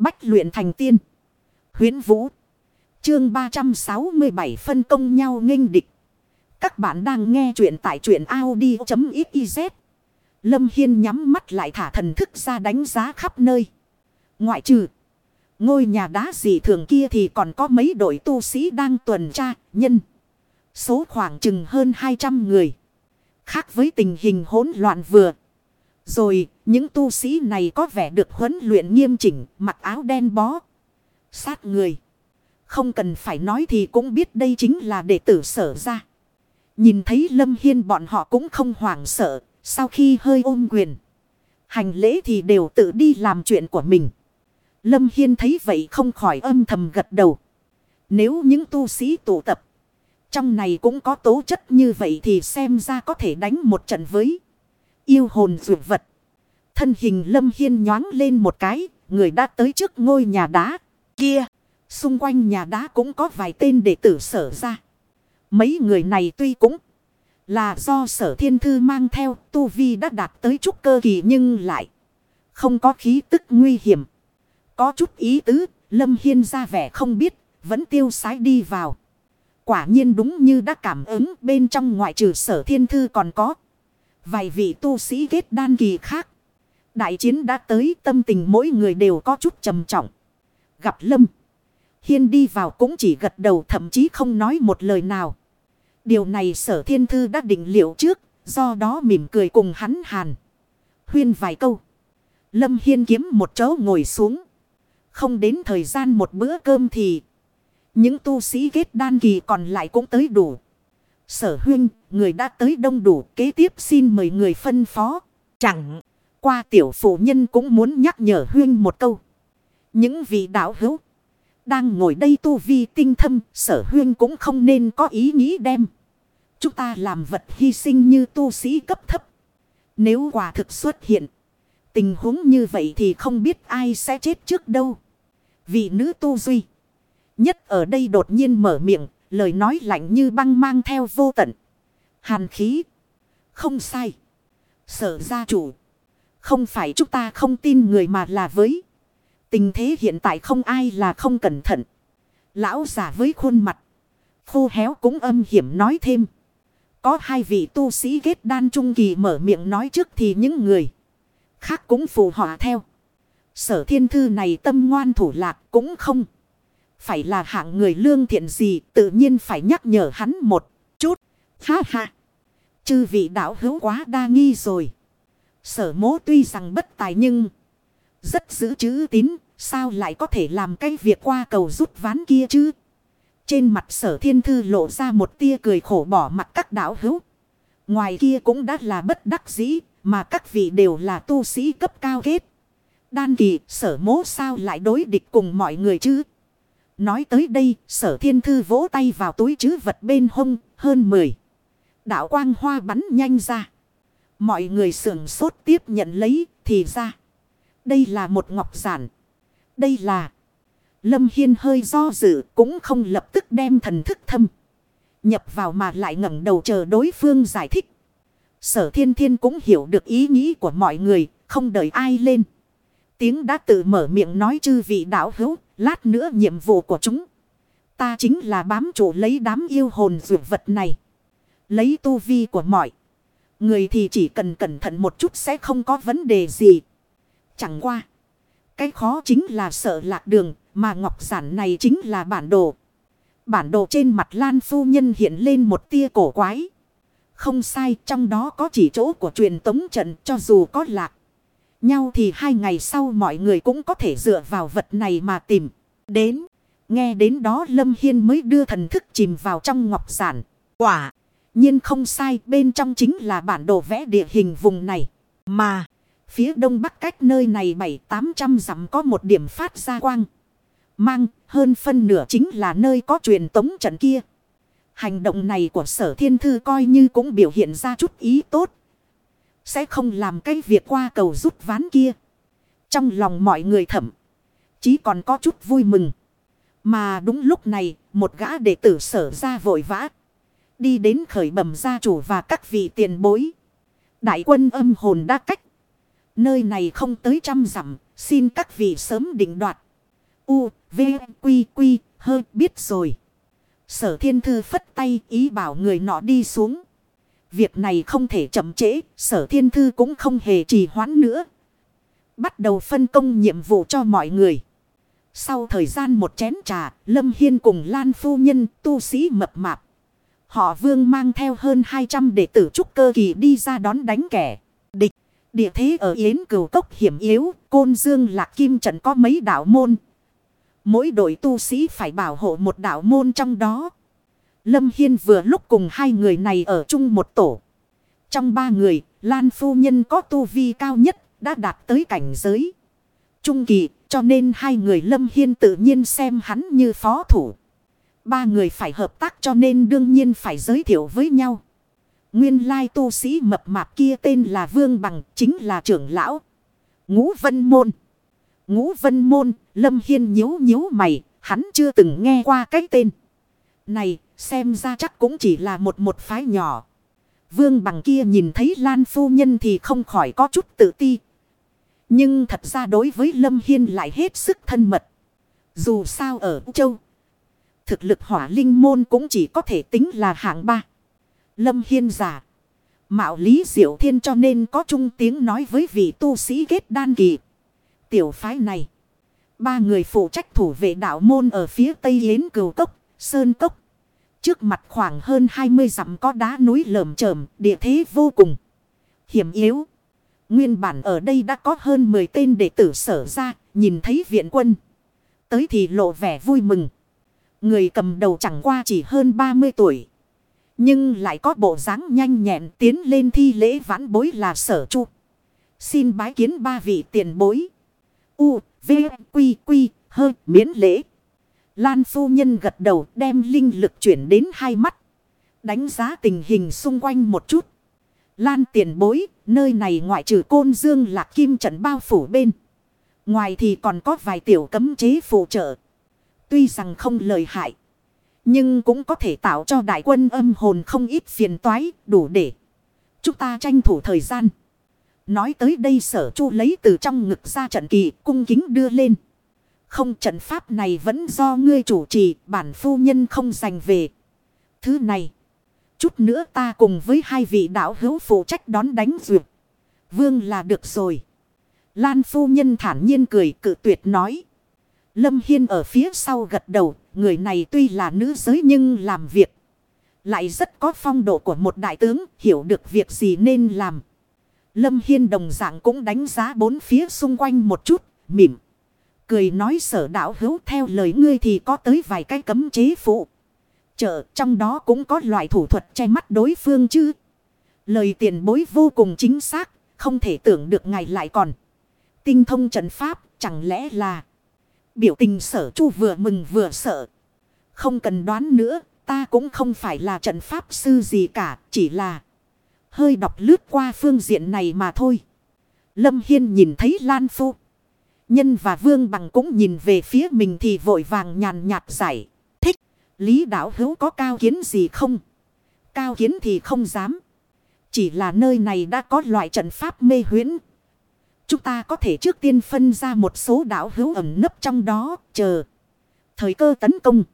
Bách luyện thành tiên. Huyến Vũ. Chương 367 phân công nhau nghênh địch. Các bạn đang nghe truyện tại truyện Audi.xyz. Lâm Hiên nhắm mắt lại thả thần thức ra đánh giá khắp nơi. Ngoại trừ. Ngôi nhà đá dị thường kia thì còn có mấy đội tu sĩ đang tuần tra, nhân. Số khoảng chừng hơn 200 người. Khác với tình hình hỗn loạn vừa. Rồi, những tu sĩ này có vẻ được huấn luyện nghiêm chỉnh, mặc áo đen bó. Sát người. Không cần phải nói thì cũng biết đây chính là đệ tử sở ra. Nhìn thấy Lâm Hiên bọn họ cũng không hoảng sợ, sau khi hơi ôm quyền. Hành lễ thì đều tự đi làm chuyện của mình. Lâm Hiên thấy vậy không khỏi âm thầm gật đầu. Nếu những tu sĩ tụ tập. Trong này cũng có tố chất như vậy thì xem ra có thể đánh một trận với. Yêu hồn dụ vật. Thân hình Lâm Hiên nhoáng lên một cái. Người đã tới trước ngôi nhà đá. Kia. Xung quanh nhà đá cũng có vài tên đệ tử sở ra. Mấy người này tuy cũng là do sở thiên thư mang theo tu vi đã đạt tới trúc cơ kỳ nhưng lại không có khí tức nguy hiểm. Có chút ý tứ, Lâm Hiên ra vẻ không biết, vẫn tiêu sái đi vào. Quả nhiên đúng như đã cảm ứng bên trong ngoại trừ sở thiên thư còn có. Vài vị tu sĩ kết đan kỳ khác. Đại chiến đã tới tâm tình mỗi người đều có chút trầm trọng. Gặp Lâm. Hiên đi vào cũng chỉ gật đầu thậm chí không nói một lời nào. Điều này sở thiên thư đã định liệu trước. Do đó mỉm cười cùng hắn hàn. Huyên vài câu. Lâm Hiên kiếm một chỗ ngồi xuống. Không đến thời gian một bữa cơm thì. Những tu sĩ kết đan kỳ còn lại cũng tới đủ. Sở huyên, người đã tới đông đủ. Kế tiếp xin mời người phân phó. Chẳng qua tiểu phụ nhân cũng muốn nhắc nhở huyên một câu. Những vị đạo hữu. Đang ngồi đây tu vi tinh thâm. Sở huyên cũng không nên có ý nghĩ đem. Chúng ta làm vật hy sinh như tu sĩ cấp thấp. Nếu quả thực xuất hiện. Tình huống như vậy thì không biết ai sẽ chết trước đâu. Vị nữ tu duy. Nhất ở đây đột nhiên mở miệng. Lời nói lạnh như băng mang theo vô tận. Hàn khí. Không sai. Sở gia chủ. Không phải chúng ta không tin người mà là với. Tình thế hiện tại không ai là không cẩn thận. Lão giả với khuôn mặt. Khô héo cũng âm hiểm nói thêm. Có hai vị tu sĩ kết đan trung kỳ mở miệng nói trước thì những người khác cũng phù họa theo. Sở thiên thư này tâm ngoan thủ lạc cũng không. Phải là hạng người lương thiện gì, tự nhiên phải nhắc nhở hắn một chút. Ha ha. Chư vị đạo hữu quá đa nghi rồi. Sở mố tuy rằng bất tài nhưng rất giữ chữ tín. Sao lại có thể làm cái việc qua cầu rút ván kia chứ? Trên mặt sở thiên thư lộ ra một tia cười khổ bỏ mặt các đạo hữu. Ngoài kia cũng đã là bất đắc dĩ. Mà các vị đều là tu sĩ cấp cao kết. Đan kỳ, sở mố sao lại đối địch cùng mọi người chứ? Nói tới đây, sở thiên thư vỗ tay vào túi chứ vật bên hông, hơn 10. Đạo quang hoa bắn nhanh ra. Mọi người sưởng sốt tiếp nhận lấy thì ra. Đây là một ngọc giản. Đây là. Lâm Hiên hơi do dự cũng không lập tức đem thần thức thâm. Nhập vào mà lại ngẩng đầu chờ đối phương giải thích. Sở thiên thiên cũng hiểu được ý nghĩ của mọi người, không đợi ai lên. Tiếng đã tự mở miệng nói chư vị đạo hữu, lát nữa nhiệm vụ của chúng. Ta chính là bám trụ lấy đám yêu hồn dược vật này. Lấy tu vi của mọi. Người thì chỉ cần cẩn thận một chút sẽ không có vấn đề gì. Chẳng qua. Cái khó chính là sợ lạc đường, mà ngọc giản này chính là bản đồ. Bản đồ trên mặt Lan Phu Nhân hiện lên một tia cổ quái. Không sai, trong đó có chỉ chỗ của truyền tống trận cho dù có lạc. Nhau thì hai ngày sau mọi người cũng có thể dựa vào vật này mà tìm. Đến, nghe đến đó Lâm Hiên mới đưa thần thức chìm vào trong ngọc giản. Quả, nhiên không sai, bên trong chính là bản đồ vẽ địa hình vùng này. Mà, phía đông bắc cách nơi này bảy tám trăm dặm có một điểm phát ra quang. Mang, hơn phân nửa chính là nơi có truyền tống trận kia. Hành động này của sở thiên thư coi như cũng biểu hiện ra chút ý tốt. Sẽ không làm cái việc qua cầu rút ván kia. Trong lòng mọi người thẩm. Chí còn có chút vui mừng. Mà đúng lúc này, một gã đệ tử sở ra vội vã. Đi đến khởi bẩm gia chủ và các vị tiền bối. Đại quân âm hồn đã cách. Nơi này không tới trăm dặm, xin các vị sớm định đoạt. U, V, Quy, Quy, hơi biết rồi. Sở thiên thư phất tay ý bảo người nọ đi xuống. Việc này không thể chậm trễ, sở thiên thư cũng không hề trì hoãn nữa. Bắt đầu phân công nhiệm vụ cho mọi người. Sau thời gian một chén trà, Lâm Hiên cùng Lan Phu Nhân tu sĩ mập mạp. Họ vương mang theo hơn 200 đệ tử trúc cơ kỳ đi ra đón đánh kẻ. Địch, địa thế ở Yến cửu cốc hiểm yếu, côn dương lạc kim trận có mấy đạo môn. Mỗi đội tu sĩ phải bảo hộ một đạo môn trong đó. Lâm Hiên vừa lúc cùng hai người này ở chung một tổ. Trong ba người, Lan Phu Nhân có tu vi cao nhất, đã đạt tới cảnh giới. Trung kỳ, cho nên hai người Lâm Hiên tự nhiên xem hắn như phó thủ. Ba người phải hợp tác cho nên đương nhiên phải giới thiệu với nhau. Nguyên lai tu sĩ mập mạp kia tên là Vương Bằng, chính là trưởng lão. Ngũ Vân Môn. Ngũ Vân Môn, Lâm Hiên nhíu nhíu mày, hắn chưa từng nghe qua cái tên. Này, xem ra chắc cũng chỉ là một một phái nhỏ. Vương Bằng kia nhìn thấy Lan Phu Nhân thì không khỏi có chút tự ti. Nhưng thật ra đối với Lâm Hiên lại hết sức thân mật. Dù sao ở châu thực lực hỏa linh môn cũng chỉ có thể tính là hạng ba. Lâm Hiên giả. Mạo Lý Diệu Thiên cho nên có chung tiếng nói với vị tu sĩ kết đan kỳ. Tiểu phái này. Ba người phụ trách thủ vệ đạo môn ở phía tây yến cửu cốc, sơn cốc. Trước mặt khoảng hơn 20 dặm có đá núi lởm chởm, địa thế vô cùng. Hiểm yếu. Nguyên bản ở đây đã có hơn 10 tên đệ tử sở ra, nhìn thấy viện quân. Tới thì lộ vẻ vui mừng. Người cầm đầu chẳng qua chỉ hơn 30 tuổi. Nhưng lại có bộ dáng nhanh nhẹn tiến lên thi lễ vãn bối là sở chu. Xin bái kiến ba vị tiền bối. U, V, Quy, Quy, hơi miễn lễ. Lan phu nhân gật đầu đem linh lực chuyển đến hai mắt. Đánh giá tình hình xung quanh một chút. Lan tiền bối, nơi này ngoại trừ côn dương lạc kim trận bao phủ bên. Ngoài thì còn có vài tiểu cấm chế phụ trợ. Tuy rằng không lời hại. Nhưng cũng có thể tạo cho đại quân âm hồn không ít phiền toái, đủ để. Chúng ta tranh thủ thời gian. Nói tới đây sở chu lấy từ trong ngực ra trận kỳ cung kính đưa lên. Không trận pháp này vẫn do ngươi chủ trì, bản phu nhân không giành về. Thứ này. Chút nữa ta cùng với hai vị đạo hữu phụ trách đón đánh duyệt. Vương là được rồi. Lan phu nhân thản nhiên cười, cự tuyệt nói. Lâm Hiên ở phía sau gật đầu, người này tuy là nữ giới nhưng làm việc. Lại rất có phong độ của một đại tướng, hiểu được việc gì nên làm. Lâm Hiên đồng dạng cũng đánh giá bốn phía xung quanh một chút, mỉm. Cười nói sở đạo hữu theo lời ngươi thì có tới vài cái cấm chế phụ. Chợ trong đó cũng có loại thủ thuật che mắt đối phương chứ. Lời tiền bối vô cùng chính xác, không thể tưởng được ngài lại còn. Tinh thông trận pháp, chẳng lẽ là... Biểu tình sở chu vừa mừng vừa sợ. Không cần đoán nữa, ta cũng không phải là trận pháp sư gì cả, chỉ là hơi đọc lướt qua phương diện này mà thôi. Lâm Hiên nhìn thấy Lan Phu. Nhân và Vương Bằng cũng nhìn về phía mình thì vội vàng nhàn nhạt giải. Thích, Lý Đạo Hữu có cao kiến gì không? Cao kiến thì không dám. Chỉ là nơi này đã có loại trận pháp mê huyễn Chúng ta có thể trước tiên phân ra một số đảo hữu ẩm nấp trong đó, chờ. Thời cơ tấn công.